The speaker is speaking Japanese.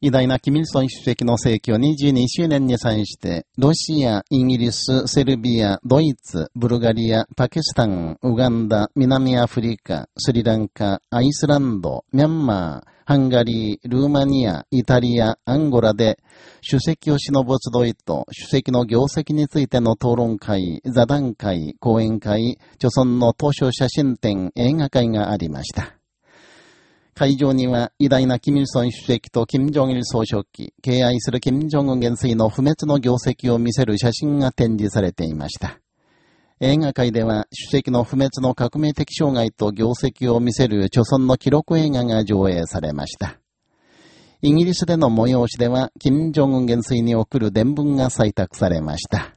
偉大なキミルソン主席の逝去22周年に際して、ロシア、イギリス、セルビア、ドイツ、ブルガリア、パキスタン、ウガンダ、南アフリカ、スリランカ、アイスランド、ミャンマー、ハンガリー、ルーマニア、イタリア、アンゴラで、主席を忍ぶ集いと主席の業績についての討論会、座談会、講演会、著村の当初写真展、映画会がありました。会場には偉大なキミルソン主席とキム・ジョンイル総書記、敬愛するキム・ジョンウン元帥の不滅の業績を見せる写真が展示されていました。映画界では主席の不滅の革命的障害と業績を見せる著村の記録映画が上映されました。イギリスでの催しでは、金正恩元帥に送る伝聞が採択されました。